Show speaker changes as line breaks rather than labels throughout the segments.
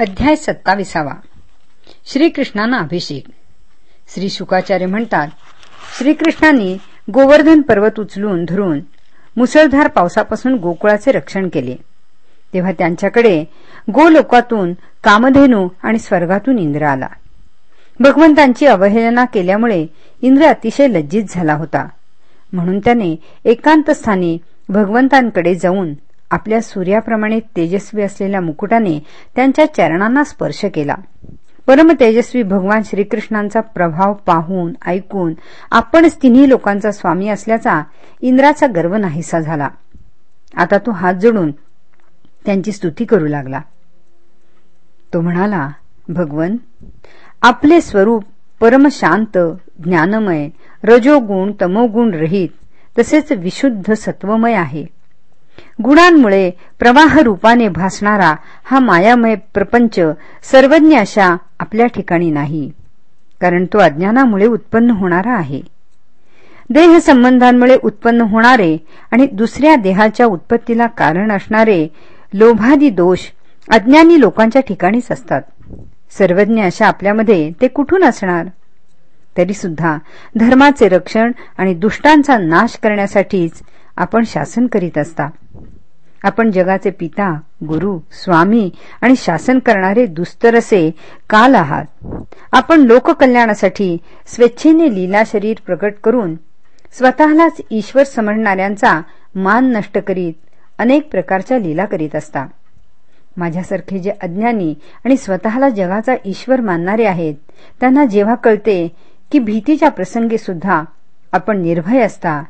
अध्याय सत्ताविसावा. श्रीकृष्णांना अभिषेक. श्री शुकाचार्य म्हणतात श्रीकृष्णांनी गोवर्धन पर्वत उचलून धरून मुसळधार पावसापासून गोकुळाचे रक्षण केले. तेव्हा त्यांच्याकडे गोलोकातून कामधेनू आणि स्वर्गातून इंद्र आला. भगवंतांची अवहेलना केल्यामुळे इंद्र अतिशय लज्जित झाला होता. म्हणून त्याने एकांत स्थानी भगवंतांकडे जाऊन आपल्या सूर्याप्रमाणे तेजस्वी असलेल्या मुकुटाने त्यांच्या चरणांना स्पर्श केला. परम तेजस्वी भगवान श्रीकृष्णांचा प्रभाव पाहून ऐकून आपणच तिन्ही लोकांचा स्वामी असल्याचा इंद्राचा गर्व नाहीसा झाला. आता तो हात जोडून त्यांची स्तुती करू लागला. तो म्हणाला भगवन आपले स्वरूप परमशांत ज्ञानमय रजोगुण तमोगुण रहित तसेच विशुद्ध सत्वमय आहे. गुणांमुळे प्रवाह रूपाने भासणारा हा मायामय प्रपंच सर्वज्ञ अशा आपल्या ठिकाणी नाही कारण तो अज्ञानामुळे उत्पन्न होणारा आहे. देह संबंधांमुळे उत्पन्न होणारे आणि दुसऱ्या देहाच्या उत्पत्तीला कारण असणारे लोभादी दोष अज्ञानी लोकांच्या ठिकाणीच असतात. सर्वज्ञ अशा आपल्यामध्ये ते कुठून असणार? तरी सुद्धा धर्माचे रक्षण आणि दुष्टांचा नाश करण्यासाठीच आपण शासन करीत असता. आपण जगाचे पिता गुरु स्वामी आणि शासन करणारे दुस्तरसे काल आहात. आपण लोककल्याणासाठी स्वेच्छेने लीला शरीर प्रकट करून स्वतःलाच ईश्वर समजणाऱ्यांचा मान नष्ट करीत अनेक प्रकारच्या लीला करीत असता. माझ्यासारखे जे अज्ञानी आणि स्वतःला जगाचा ईश्वर मानणारे आहेत त्यांना जेव्हा कळते की भीतीच्या प्रसंगी सुद्धा आपण निर्भय असता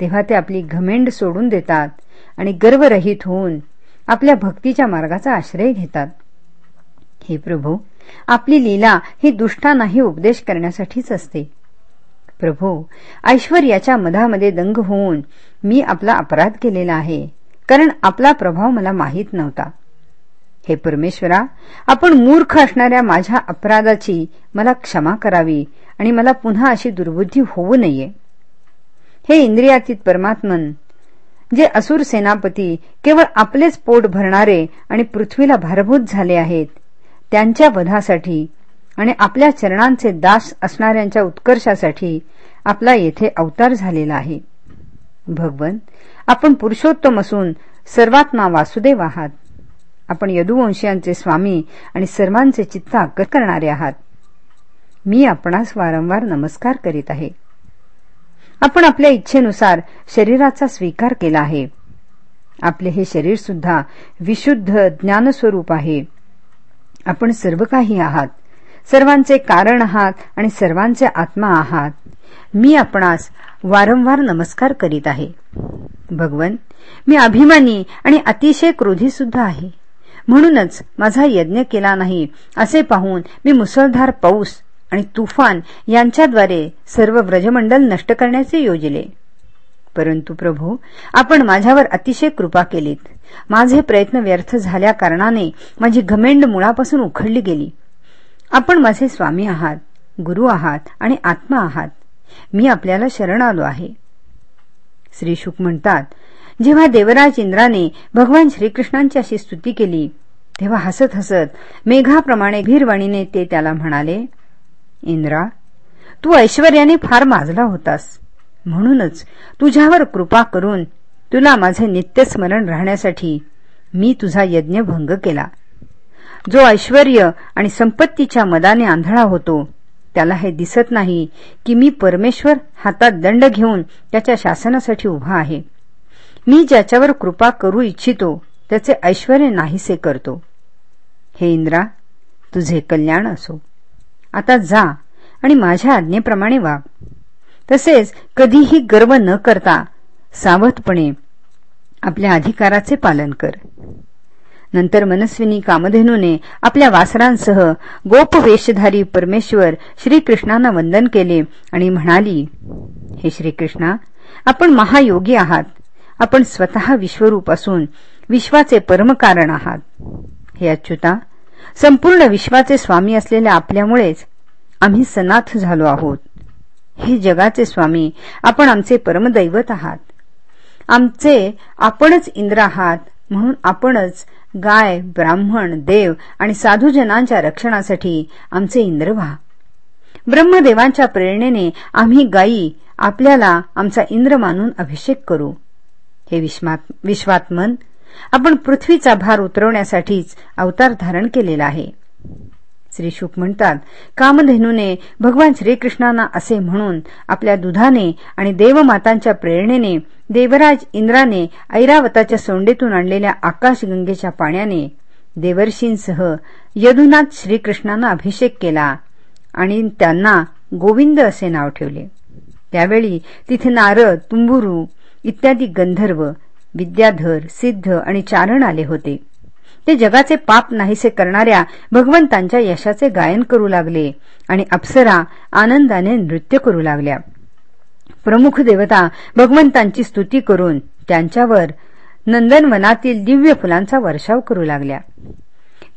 तेव्हा ते आपली घमेंड सोडून देतात. आणि गर्वरहित होऊन आपल्या भक्तीच्या मार्गाचा आश्रय घेतात. हे प्रभू आपली लीला ही दुष्टांनाही उपदेश करण्यासाठीच असते. प्रभू ऐश्वर्याच्या मधामध्ये दंग होऊन मी आपला अपराध केलेला आहे कारण आपला प्रभाव मला माहीत नव्हता. हे परमेश्वरा आपण मूर्ख असणाऱ्या माझ्या अपराधाची मला क्षमा करावी आणि मला पुन्हा अशी दुर्बुद्धी होऊ नये. हे इंद्रियातीत परमात्मन जे असुर सेनापती केवळ आपलेच पोट भरणारे आणि पृथ्वीला भारभूत झाले आहेत. त्यांच्या वधासाठी आणि आपल्या चरणांचे दास असणाऱ्यांच्या उत्कर्षासाठी आपला येथे अवतार झालेला आहे. भगवन आपण पुरुषोत्तम असून सर्वात्मा वासुदेव आहात. आपण यदुवंशीयांचे स्वामी आणि सर्वांचे चित्त आकत करणारे आहात. मी आपणास वारंवार नमस्कार करीत आहे. आपण आपल्या इच्छेनुसार शरीराचा स्वीकार केला आहे. आपले हे शरीर सुद्धा विशुद्ध ज्ञानस्वरूप आहे. आपण सर्व काही आहात. सर्वांचे कारण आहात आणि सर्वांचे आत्मा आहात. मी आपणास वारंवार नमस्कार करीत आहे. भगवन मी अभिमानी आणि अतिशय क्रोधी सुद्धा आहे. म्हणूनच माझा यज्ञ केला नाही असे पाहून मी मुसळधार पाऊस आणि तुफान यांच्याद्वारे सर्व व्रजमंडल नष्ट करण्याचे योजले. परंतु प्रभू आपण माझ्यावर अतिशय कृपा केलीत. माझे प्रयत्न व्यर्थ झाल्या कारणाने माझी घमेंड मुळापासून उखडली गेली. आपण माझे स्वामी आहात गुरु आहात आणि आत्मा आहात. मी आपल्याला शरण आलो आहे. श्री शुक म्हणतात जेव्हा देवराज इंद्राने भगवान श्रीकृष्णांची अशी स्तुती केली तेव्हा हसत हसत मेघाप्रमाणे भीरवाणीने ते त्याला म्हणाले इंद्रा तू ऐश्वर्याने फार माजला होतास. म्हणूनच तुझ्यावर कृपा करून तुला माझे नित्यस्मरण राहण्यासाठी मी तुझा यज्ञ भंग केला. जो ऐश्वर आणि संपत्तीच्या मदाने आंधळा होतो त्याला हे दिसत नाही की मी परमेश्वर हातात दंड घेऊन त्याच्या शासनासाठी उभा आहे. मी ज्याच्यावर कृपा करू इच्छितो त्याचे ऐश्वर नाहीसे करतो. हे इंद्रा तुझे कल्याण असो. आता जा आणि माझ्या आज्ञेप्रमाणे वाग. तसेच कधीही गर्व न करता सावधपणे आपल्या अधिकाराचे पालन कर. नंतर मनस्विनी कामधेनूने आपल्या वासरांसह गोपवेशधारी परमेश्वर श्रीकृष्णांना वंदन केले आणि म्हणाली हे श्रीकृष्णा आपण महायोगी आहात. आपण स्वतः विश्वरूप असून विश्वाचे परमकारण आहात. हे अच्युता संपूर्ण विश्वाचे स्वामी असलेल्या आपल्यामुळेच आम्ही सनाथ झालो आहोत. हे जगाचे स्वामी आपण आमचे परमदैवत आहात. आमचे आपणच इंद्र आहात म्हणून आपणच गाय ब्राह्मण देव आणि साधूजनांच्या रक्षणासाठी आमचे इंद्र व्हा. ब्रह्मदेवांच्या प्रेरणेने आम्ही गायी आपल्याला आमचा इंद्र मानून अभिषेक करू. हे विश्वात्मन आपण पृथ्वीचा भार उतरवण्यासाठीच अवतार धारण केलेला आहे. श्री शुक म्हणतात कामधेनूने भगवान श्रीकृष्णांना असे म्हणून आपल्या दुधाने आणि देवमातांच्या प्रेरणेने देवराज इंद्राने ऐरावताच्या सोंडेतून आणलेल्या आकाशगंगेच्या पाण्याने देवर्षींसह यदुनाथ श्रीकृष्णांना अभिषेक केला आणि त्यांना गोविंद असे नाव ठेवले. त्यावेळी तिथे नारद तुंबुरू इत्यादी गंधर्व विद्याधर सिद्ध आणि चारण आले होते. ते जगाचे पाप नाहीसे करणाऱ्या भगवंतांच्या यशाचे गायन करू लागले आणि अप्सरा आनंदाने नृत्य करू लागल्या. प्रमुख देवता भगवंतांची स्तुती करून त्यांच्यावर नंदनवनातील दिव्य फुलांचा वर्षाव करू लागल्या.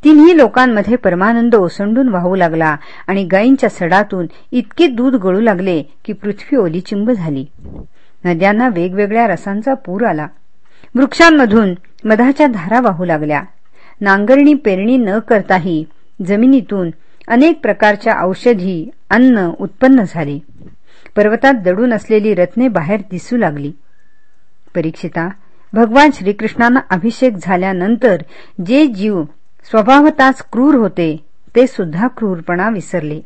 तिन्ही लोकांमध्ये परमानंद ओसंडून वाहू लागला आणि गायींच्या सडातून इतके दूध गळू लागले की पृथ्वी ओलीचिंब झाली. नद्यांना वेगवेगळ्या रसांचा पूर आला. वृक्षांमधून मधाच्या धारा वाहू लागल्या. नांगरणी पेरणी न करताही जमिनीतून अनेक प्रकारच्या औषधी अन्न उत्पन्न झाले. पर्वतात दडून असलेली रत्ने बाहेर दिसू लागली. परीक्षिता भगवान श्रीकृष्णांना अभिषेक झाल्यानंतर जे जीव स्वभावताच क्रूर होते ते सुद्धा क्रूरपणा विसरले.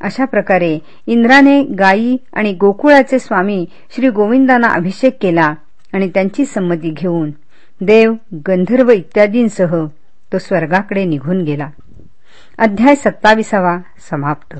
अशा प्रकारे इंद्राने गायी आणि गोकुळाचे स्वामी श्री गोविंदांना अभिषेक केला. आणि त्यांची संमती घेऊन देव गंधर्व इत्यादींसह तो स्वर्गाकडे निघून गेला. अध्याय सत्ताविसावा समाप्त.